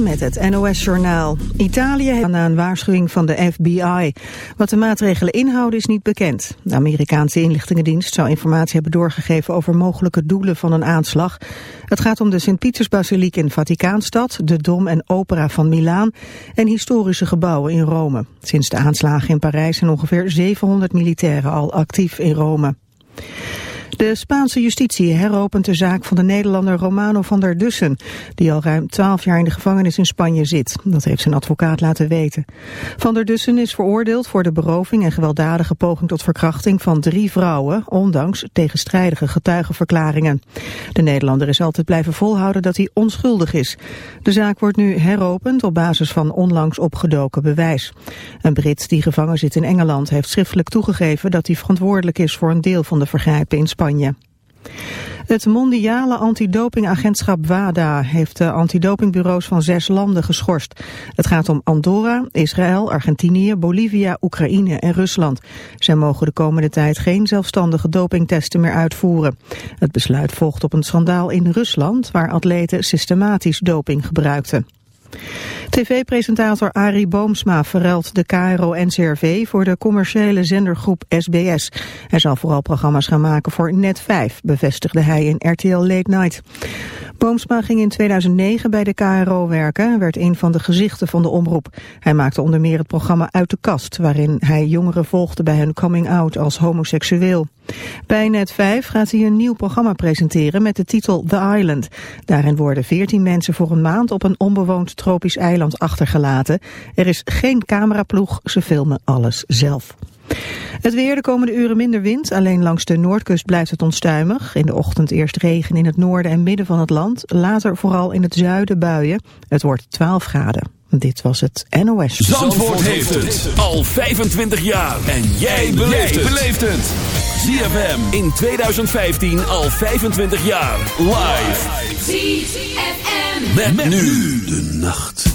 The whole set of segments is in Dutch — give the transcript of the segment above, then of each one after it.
Met het NOS-journaal. Italië heeft na een waarschuwing van de FBI. Wat de maatregelen inhouden is niet bekend. De Amerikaanse inlichtingendienst zou informatie hebben doorgegeven over mogelijke doelen van een aanslag. Het gaat om de Sint-Pietersbasiliek in Vaticaanstad, de Dom en Opera van Milaan en historische gebouwen in Rome. Sinds de aanslagen in Parijs zijn ongeveer 700 militairen al actief in Rome. De Spaanse justitie heropent de zaak van de Nederlander Romano van der Dussen, die al ruim twaalf jaar in de gevangenis in Spanje zit. Dat heeft zijn advocaat laten weten. Van der Dussen is veroordeeld voor de beroving en gewelddadige poging tot verkrachting van drie vrouwen, ondanks tegenstrijdige getuigenverklaringen. De Nederlander is altijd blijven volhouden dat hij onschuldig is. De zaak wordt nu heropend op basis van onlangs opgedoken bewijs. Een Brit die gevangen zit in Engeland heeft schriftelijk toegegeven dat hij verantwoordelijk is voor een deel van de vergrijpen in Spanje. Het mondiale antidopingagentschap WADA heeft de antidopingbureaus van zes landen geschorst. Het gaat om Andorra, Israël, Argentinië, Bolivia, Oekraïne en Rusland. Zij mogen de komende tijd geen zelfstandige dopingtesten meer uitvoeren. Het besluit volgt op een schandaal in Rusland waar atleten systematisch doping gebruikten. TV-presentator Arie Boomsma verruilt de KRO-NCRV voor de commerciële zendergroep SBS. Hij zal vooral programma's gaan maken voor Net5, bevestigde hij in RTL Late Night. Boomsma ging in 2009 bij de KRO werken en werd een van de gezichten van de omroep. Hij maakte onder meer het programma Uit de Kast, waarin hij jongeren volgde bij hun coming out als homoseksueel. Bij Net5 gaat hij een nieuw programma presenteren met de titel The Island. Daarin worden 14 mensen voor een maand op een onbewoond tropisch eiland achtergelaten. Er is geen cameraploeg, ze filmen alles zelf. Het weer de komende uren minder wind. Alleen langs de noordkust blijft het onstuimig. In de ochtend eerst regen in het noorden en midden van het land. Later vooral in het zuiden buien. Het wordt 12 graden. Dit was het NOS. Zandvoort, Zandvoort heeft het al 25 jaar. En jij beleeft het. ZFM in 2015 al 25 jaar. Live. ZFM. Met nu de nacht.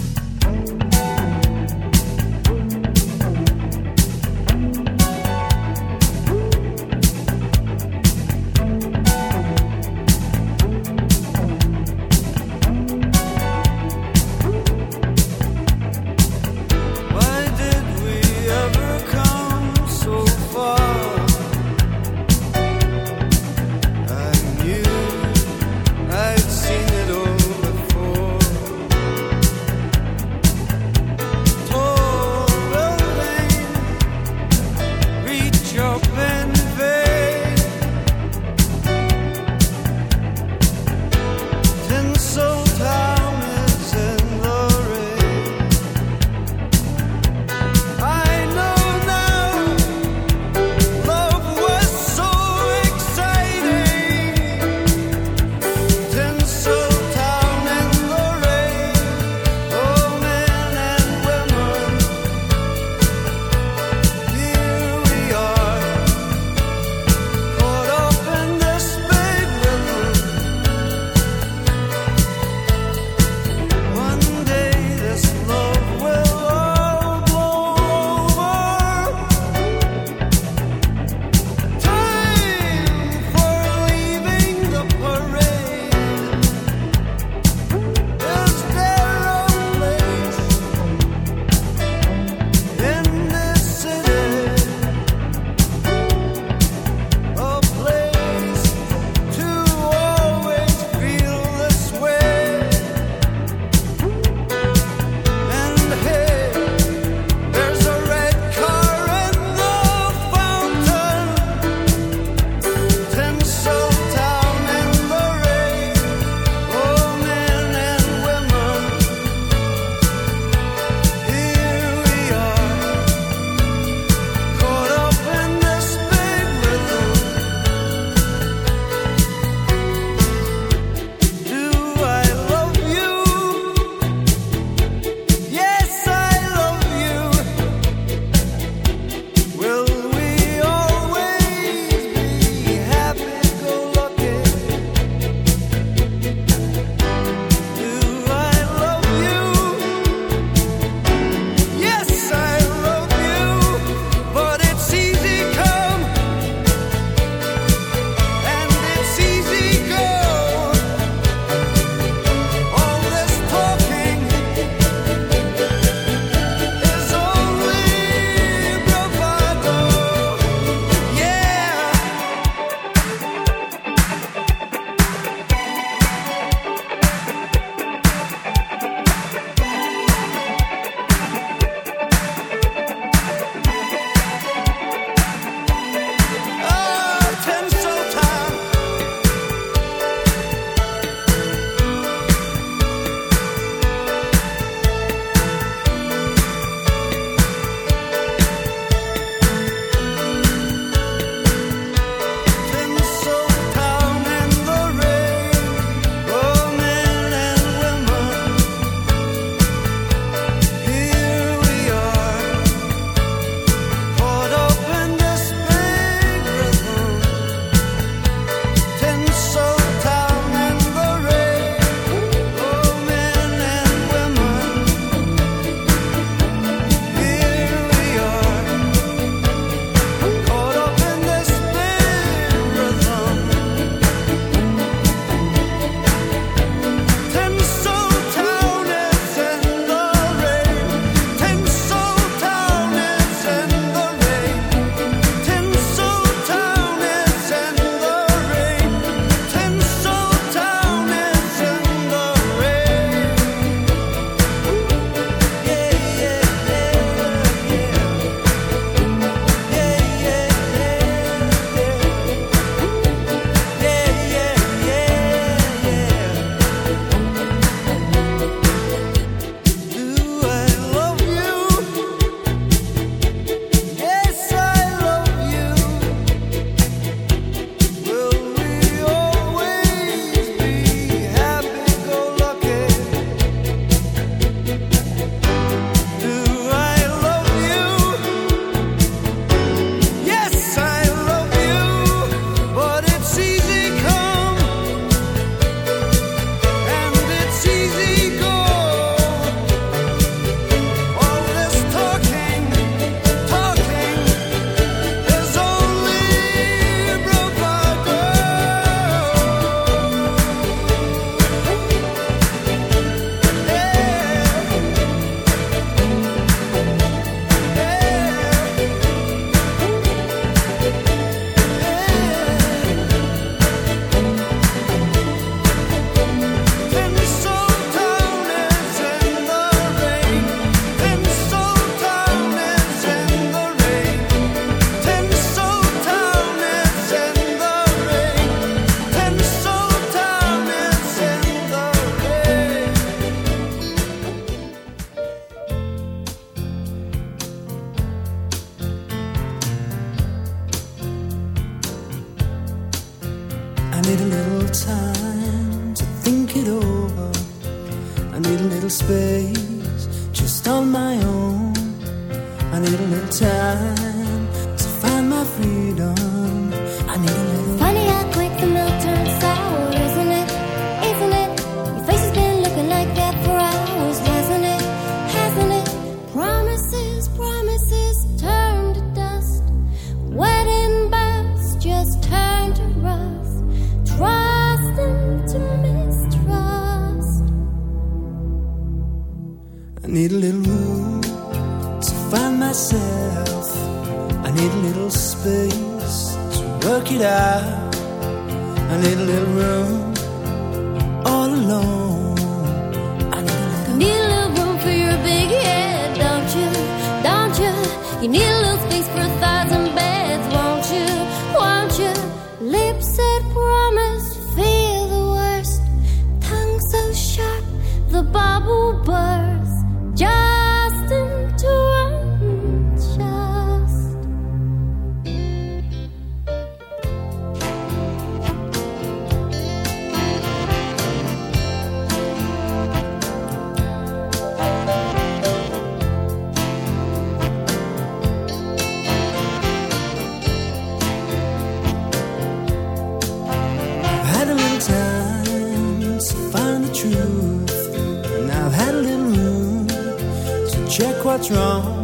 What's wrong.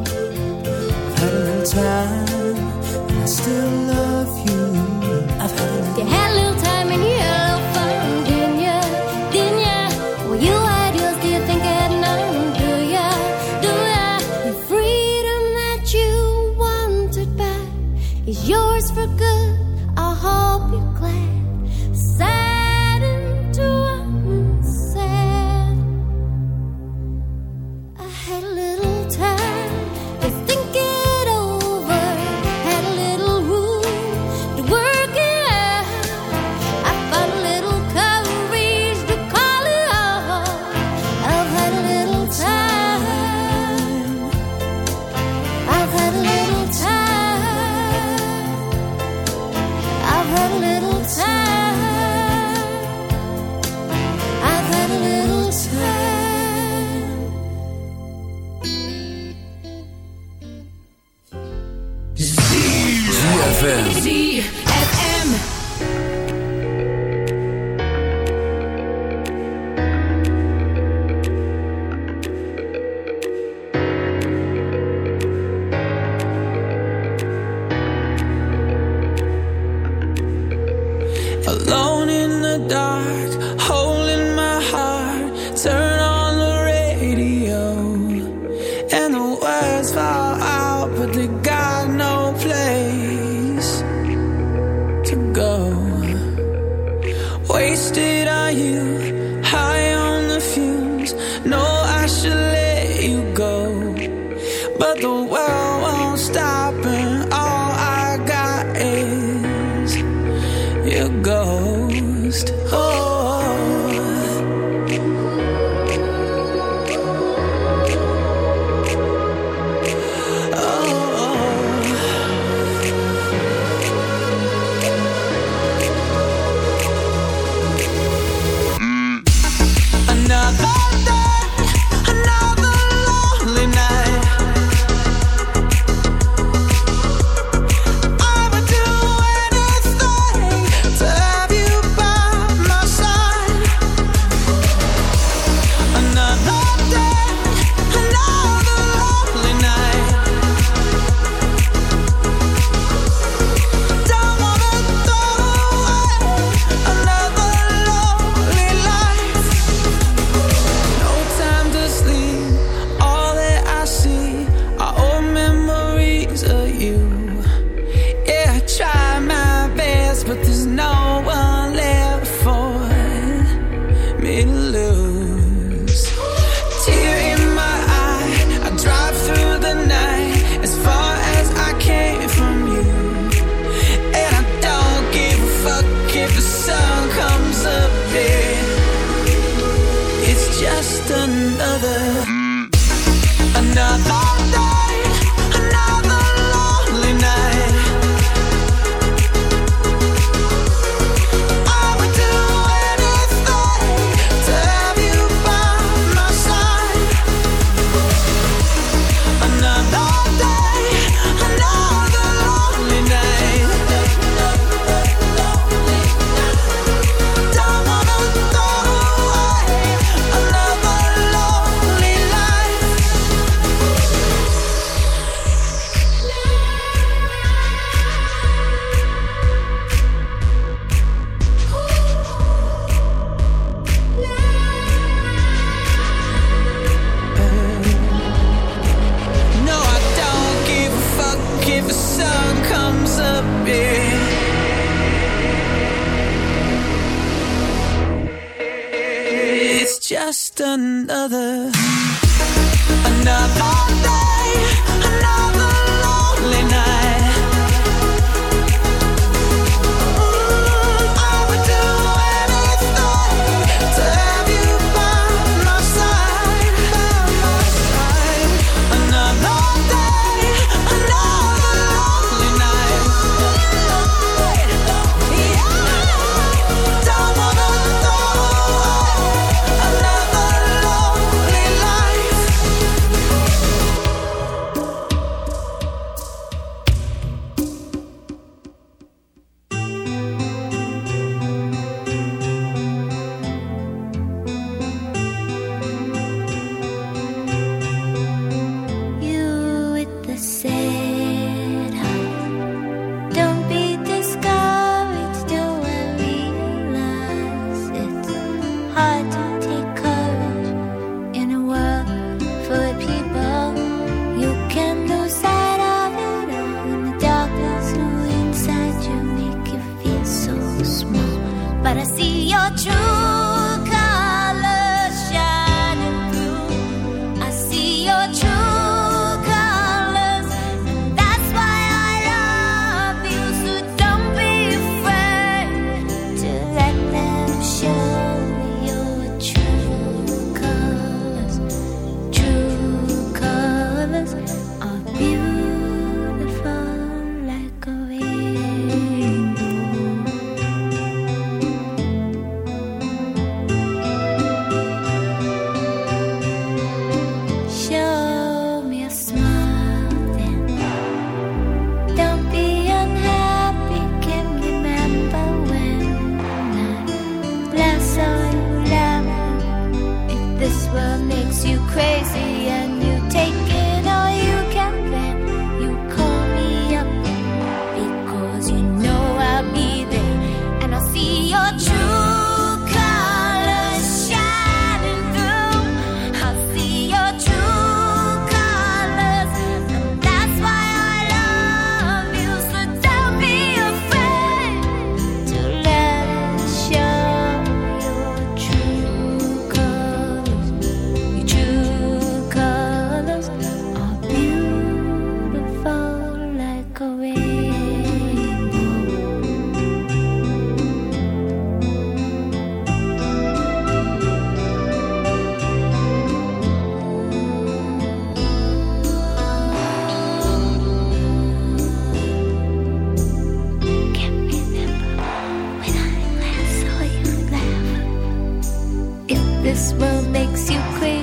What makes you clear.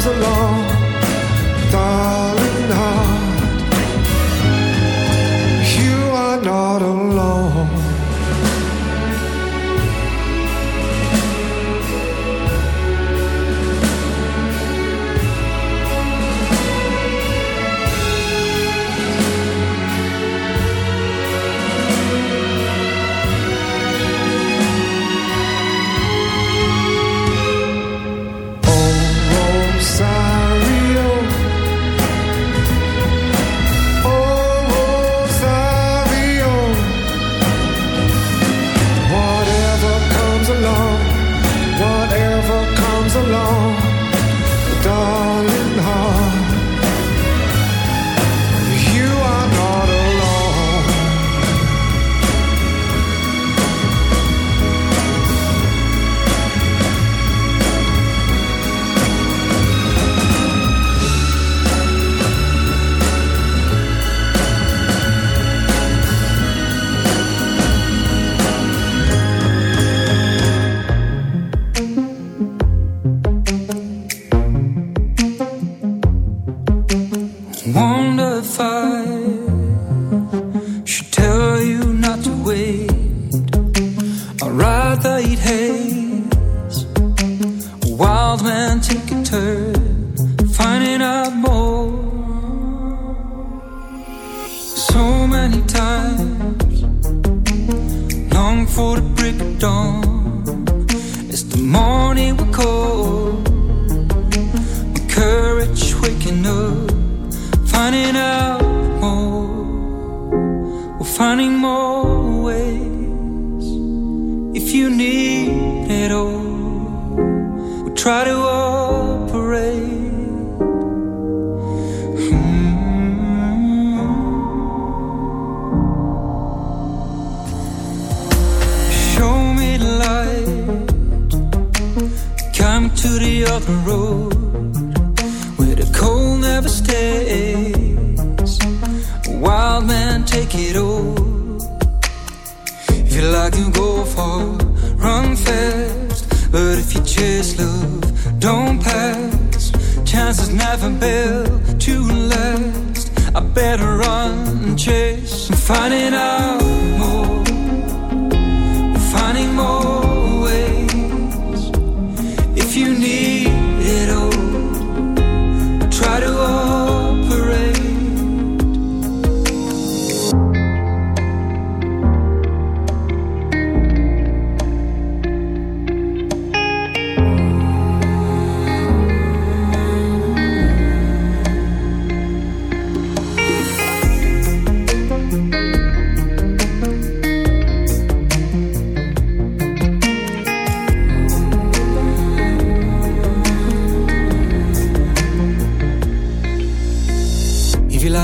comes along, darling. How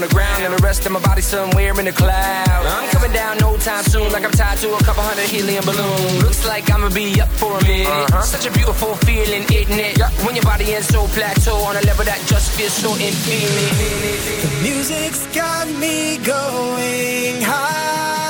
On the ground, and the rest of my body somewhere in the cloud. I'm coming down no time soon, like I'm tied to a couple hundred helium balloons. Looks like I'ma be up for a minute. Uh-huh. Such a beautiful feeling, isn't it? When your body is so plateau on a level that just feels so infinite. The music's got me going higher.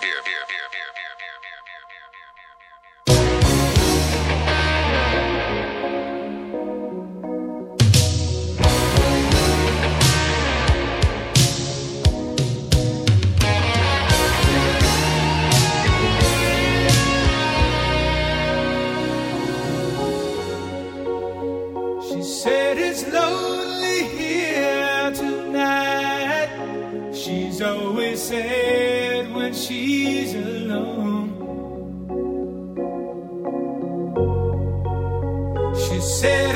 said